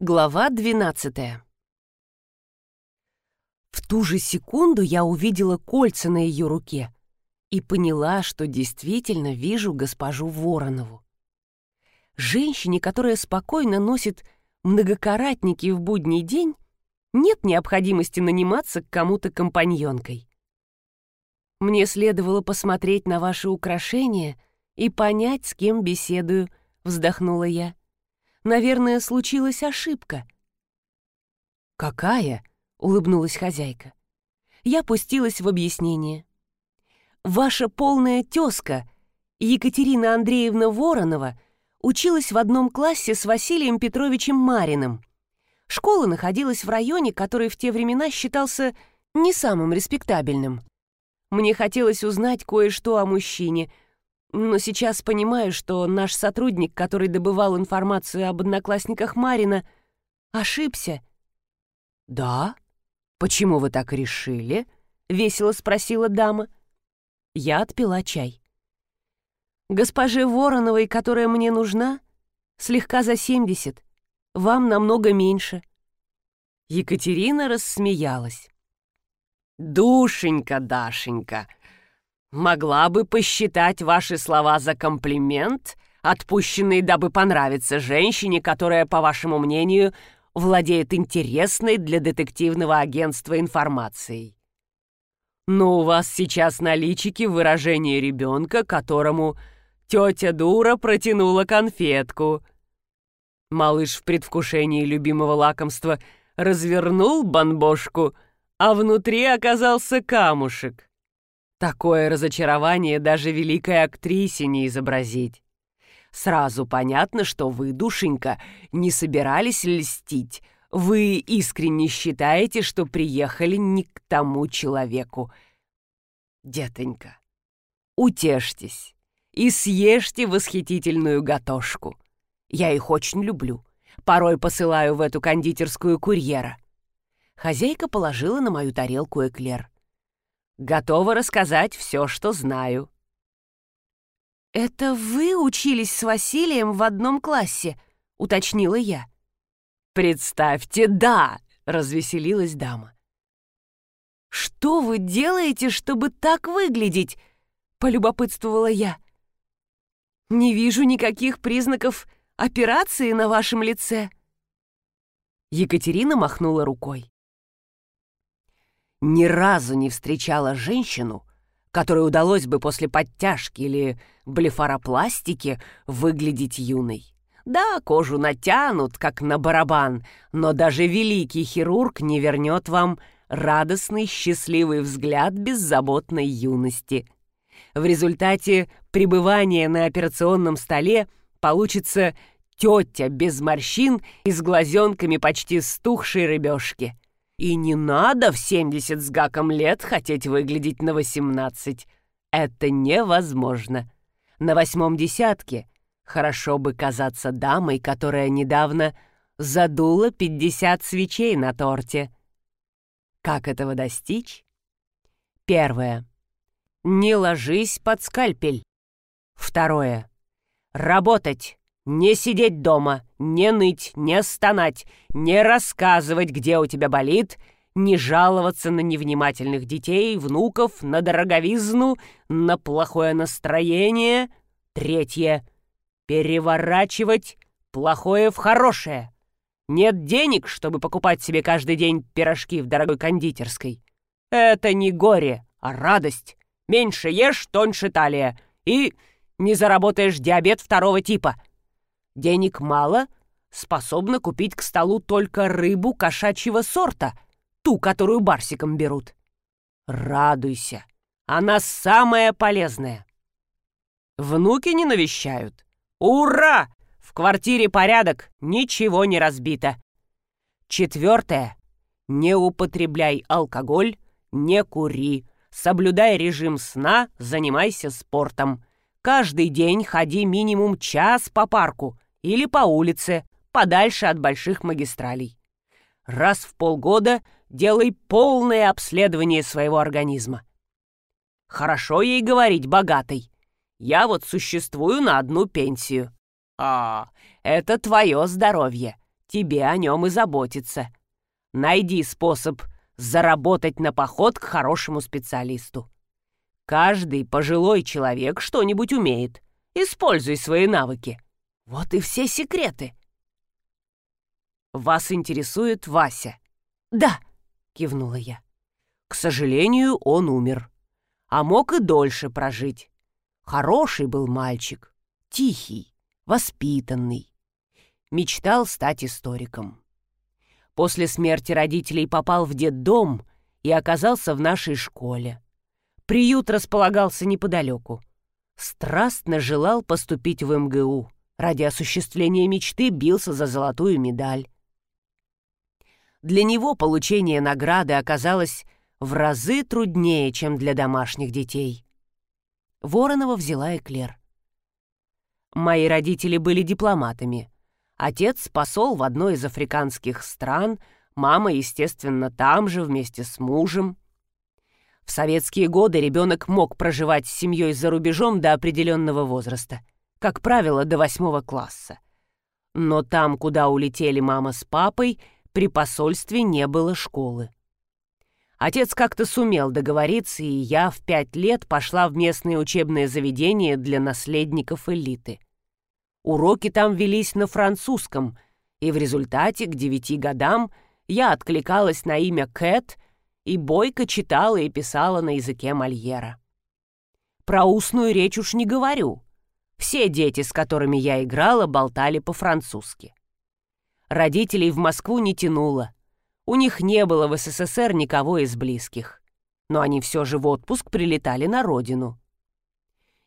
Глава 12 В ту же секунду я увидела кольца на ее руке и поняла, что действительно вижу госпожу Воронову. Женщине, которая спокойно носит многокаратники в будний день, нет необходимости наниматься к кому-то компаньонкой. Мне следовало посмотреть на ваши украшения и понять, с кем беседую, вздохнула я. Наверное, случилась ошибка». «Какая?» — улыбнулась хозяйка. Я пустилась в объяснение. «Ваша полная тезка, Екатерина Андреевна Воронова, училась в одном классе с Василием Петровичем Мариным. Школа находилась в районе, который в те времена считался не самым респектабельным. Мне хотелось узнать кое-что о мужчине — но сейчас понимаю, что наш сотрудник, который добывал информацию об одноклассниках Марина, ошибся. «Да? Почему вы так решили?» — весело спросила дама. Я отпила чай. «Госпоже Вороновой, которая мне нужна, слегка за семьдесят. Вам намного меньше». Екатерина рассмеялась. «Душенька, Дашенька, Могла бы посчитать ваши слова за комплимент, отпущенный, дабы понравиться женщине, которая, по вашему мнению, владеет интересной для детективного агентства информацией. Но у вас сейчас на личике выражение ребенка, которому тетя дура протянула конфетку. Малыш в предвкушении любимого лакомства развернул бомбошку, а внутри оказался камушек. Такое разочарование даже великой актрисе не изобразить. Сразу понятно, что вы, душенька, не собирались льстить. Вы искренне считаете, что приехали не к тому человеку. Детонька, утешьтесь и съешьте восхитительную гатошку. Я их очень люблю. Порой посылаю в эту кондитерскую курьера. Хозяйка положила на мою тарелку эклер. Готова рассказать все, что знаю». «Это вы учились с Василием в одном классе?» — уточнила я. «Представьте, да!» — развеселилась дама. «Что вы делаете, чтобы так выглядеть?» — полюбопытствовала я. «Не вижу никаких признаков операции на вашем лице». Екатерина махнула рукой ни разу не встречала женщину, которой удалось бы после подтяжки или блефаропластики выглядеть юной. Да, кожу натянут, как на барабан, но даже великий хирург не вернет вам радостный, счастливый взгляд беззаботной юности. В результате пребывания на операционном столе получится тетя без морщин и с глазенками почти стухшей рыбешки. И не надо в 70 с гаком лет хотеть выглядеть на 18. Это невозможно. На восьмом десятке хорошо бы казаться дамой, которая недавно задула 50 свечей на торте. Как этого достичь? Первое. Не ложись под скальпель. Второе. Работать. Не сидеть дома, не ныть, не стонать, не рассказывать, где у тебя болит, не жаловаться на невнимательных детей, внуков, на дороговизну, на плохое настроение. Третье. Переворачивать плохое в хорошее. Нет денег, чтобы покупать себе каждый день пирожки в дорогой кондитерской. Это не горе, а радость. Меньше ешь, тоньше талия. И не заработаешь диабет второго типа — Денег мало, способна купить к столу только рыбу кошачьего сорта, ту, которую барсиком берут. Радуйся, она самая полезная. Внуки не навещают. Ура! В квартире порядок, ничего не разбито. Четвертое. Не употребляй алкоголь, не кури. Соблюдай режим сна, занимайся спортом. Каждый день ходи минимум час по парку или по улице, подальше от больших магистралей. Раз в полгода делай полное обследование своего организма. Хорошо ей говорить богатой. Я вот существую на одну пенсию. А, это твое здоровье. тебе о нем и заботиться. Найди способ заработать на поход к хорошему специалисту. Каждый пожилой человек что-нибудь умеет. Используй свои навыки. Вот и все секреты. Вас интересует Вася? Да, кивнула я. К сожалению, он умер. А мог и дольше прожить. Хороший был мальчик, тихий, воспитанный. Мечтал стать историком. После смерти родителей попал в детдом и оказался в нашей школе. Приют располагался неподалеку. Страстно желал поступить в МГУ. Ради осуществления мечты бился за золотую медаль. Для него получение награды оказалось в разы труднее, чем для домашних детей. Воронова взяла эклер. Мои родители были дипломатами. Отец — посол в одной из африканских стран, мама, естественно, там же вместе с мужем. В советские годы ребенок мог проживать с семьей за рубежом до определенного возраста, как правило, до восьмого класса. Но там, куда улетели мама с папой, при посольстве не было школы. Отец как-то сумел договориться, и я в пять лет пошла в местное учебное заведение для наследников элиты. Уроки там велись на французском, и в результате к девяти годам я откликалась на имя Кэт — и бойко читала и писала на языке Мольера. Про устную речь уж не говорю. Все дети, с которыми я играла, болтали по-французски. Родителей в Москву не тянуло. У них не было в СССР никого из близких. Но они все же в отпуск прилетали на родину.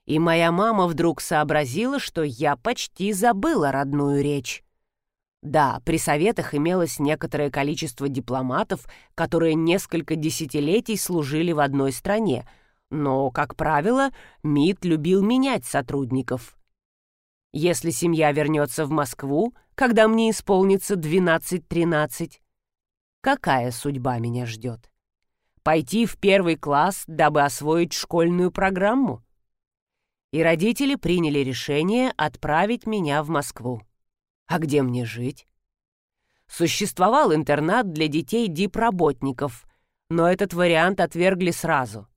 И моя мама вдруг сообразила, что я почти забыла родную речь. Да, при советах имелось некоторое количество дипломатов, которые несколько десятилетий служили в одной стране, но, как правило, МИД любил менять сотрудников. Если семья вернется в Москву, когда мне исполнится 12-13, какая судьба меня ждет? Пойти в первый класс, дабы освоить школьную программу? И родители приняли решение отправить меня в Москву. А где мне жить? Существовал интернат для детей дипработников, но этот вариант отвергли сразу.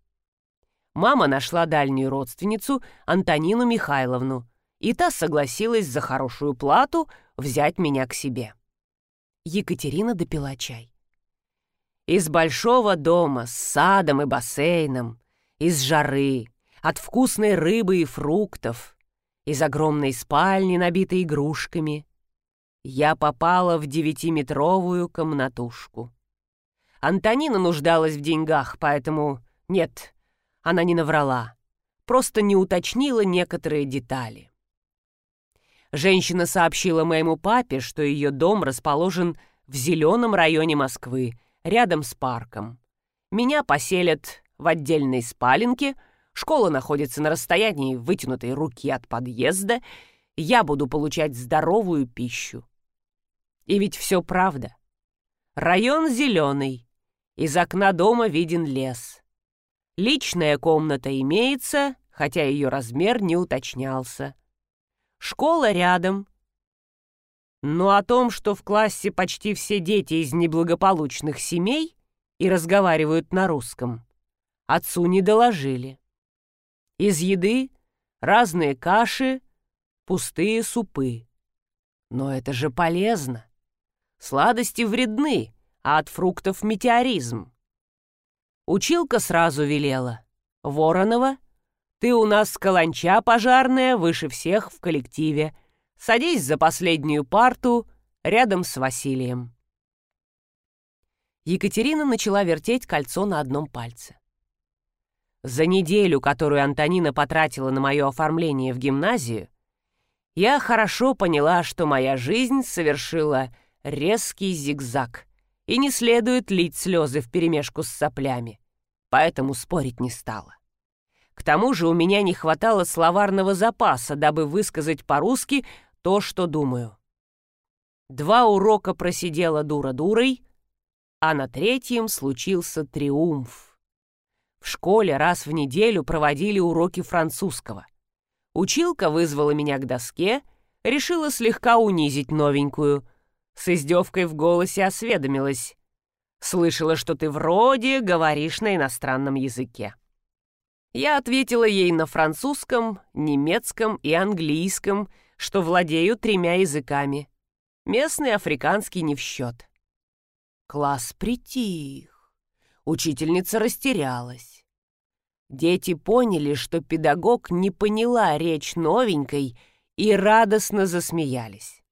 Мама нашла дальнюю родственницу Антонину Михайловну, и та согласилась за хорошую плату взять меня к себе. Екатерина допила чай. Из большого дома с садом и бассейном, из жары, от вкусной рыбы и фруктов, из огромной спальни, набитой игрушками, я попала в девятиметровую комнатушку. Антонина нуждалась в деньгах, поэтому... Нет, она не наврала. Просто не уточнила некоторые детали. Женщина сообщила моему папе, что ее дом расположен в зеленом районе Москвы, рядом с парком. Меня поселят в отдельной спаленке, школа находится на расстоянии вытянутой руки от подъезда, я буду получать здоровую пищу. И ведь все правда. Район зеленый. Из окна дома виден лес. Личная комната имеется, хотя ее размер не уточнялся. Школа рядом. Но о том, что в классе почти все дети из неблагополучных семей и разговаривают на русском, отцу не доложили. Из еды разные каши, пустые супы. Но это же полезно. Сладости вредны, а от фруктов метеоризм. Училка сразу велела. «Воронова, ты у нас каланча пожарная выше всех в коллективе. Садись за последнюю парту рядом с Василием». Екатерина начала вертеть кольцо на одном пальце. За неделю, которую Антонина потратила на мое оформление в гимназию, я хорошо поняла, что моя жизнь совершила резкий зигзаг, и не следует лить слезы вперемешку с соплями, поэтому спорить не стала. К тому же у меня не хватало словарного запаса, дабы высказать по-русски то, что думаю. Два урока просидела дура дурой, а на третьем случился триумф. В школе раз в неделю проводили уроки французского. Училка вызвала меня к доске, решила слегка унизить новенькую — С издевкой в голосе осведомилась. «Слышала, что ты вроде говоришь на иностранном языке». Я ответила ей на французском, немецком и английском, что владею тремя языками. Местный африканский не в счет. Класс притих. Учительница растерялась. Дети поняли, что педагог не поняла речь новенькой и радостно засмеялись.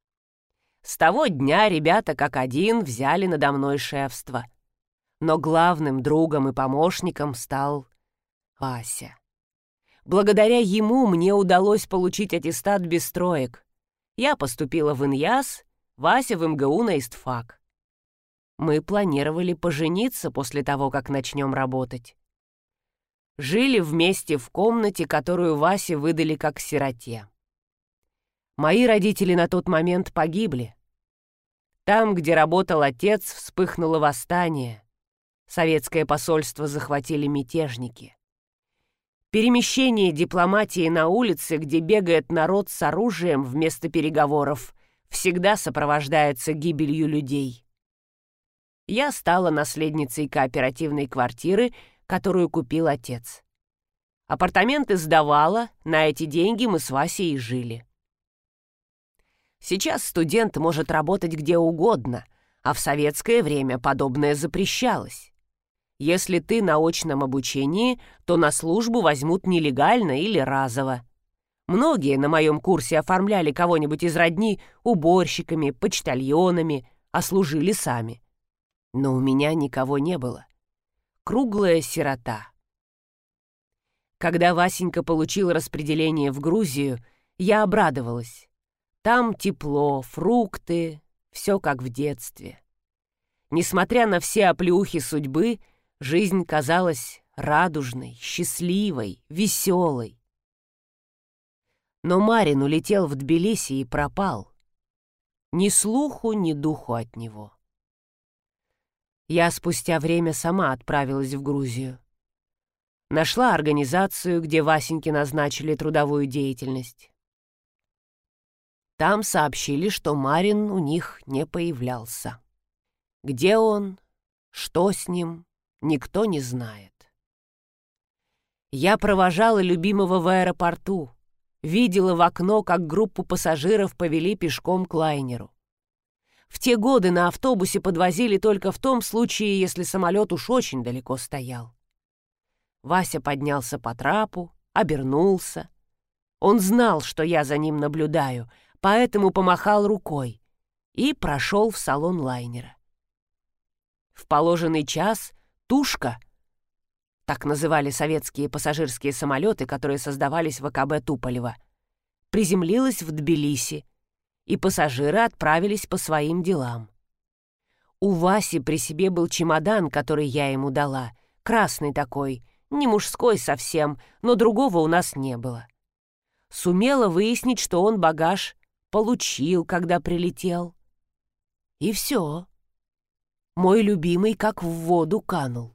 С того дня ребята как один взяли надо мной шефство. Но главным другом и помощником стал Вася. Благодаря ему мне удалось получить аттестат без троек. Я поступила в Иньяс, Вася в МГУ на истфак. Мы планировали пожениться после того, как начнем работать. Жили вместе в комнате, которую Васе выдали как сироте. Мои родители на тот момент погибли. Там, где работал отец, вспыхнуло восстание. Советское посольство захватили мятежники. Перемещение дипломатии на улице, где бегает народ с оружием вместо переговоров, всегда сопровождается гибелью людей. Я стала наследницей кооперативной квартиры, которую купил отец. Апартаменты сдавала, на эти деньги мы с Васей и жили. Сейчас студент может работать где угодно, а в советское время подобное запрещалось. Если ты на очном обучении, то на службу возьмут нелегально или разово. Многие на моем курсе оформляли кого-нибудь из родни уборщиками, почтальонами, а служили сами. Но у меня никого не было. Круглая сирота. Когда Васенька получил распределение в Грузию, я обрадовалась. Там тепло, фрукты, все как в детстве. Несмотря на все оплеухи судьбы, Жизнь казалась радужной, счастливой, веселой. Но Марин улетел в Тбилиси и пропал. Ни слуху, ни духу от него. Я спустя время сама отправилась в Грузию. Нашла организацию, где Васеньки назначили трудовую деятельность. Там сообщили, что Марин у них не появлялся. Где он? Что с ним? никто не знает. Я провожала любимого в аэропорту, видела в окно, как группу пассажиров повели пешком к лайнеру. В те годы на автобусе подвозили только в том случае, если самолет уж очень далеко стоял. Вася поднялся по трапу, обернулся. Он знал, что я за ним наблюдаю, поэтому помахал рукой и прошел в салон лайнера. В положенный час «Тушка» — так называли советские пассажирские самолеты, которые создавались в АКБ Туполева, приземлилась в Тбилиси, и пассажиры отправились по своим делам. У Васи при себе был чемодан, который я ему дала, красный такой, не мужской совсем, но другого у нас не было. Сумела выяснить, что он багаж получил, когда прилетел. И все. Мой любимый как в воду канул.